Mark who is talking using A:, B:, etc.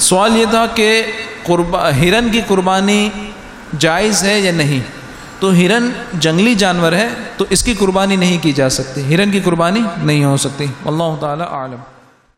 A: سوال یہ تھا کہ قربا، ہرن کی قربانی جائز ہے یا نہیں؟ تو ہرن جنگلی جانور ہے تو اس کی قربانی نہیں کی جا سکتی۔ ہرن کی قربانی نہیں ہو سکتی۔ اللہ تعالیٰ عالم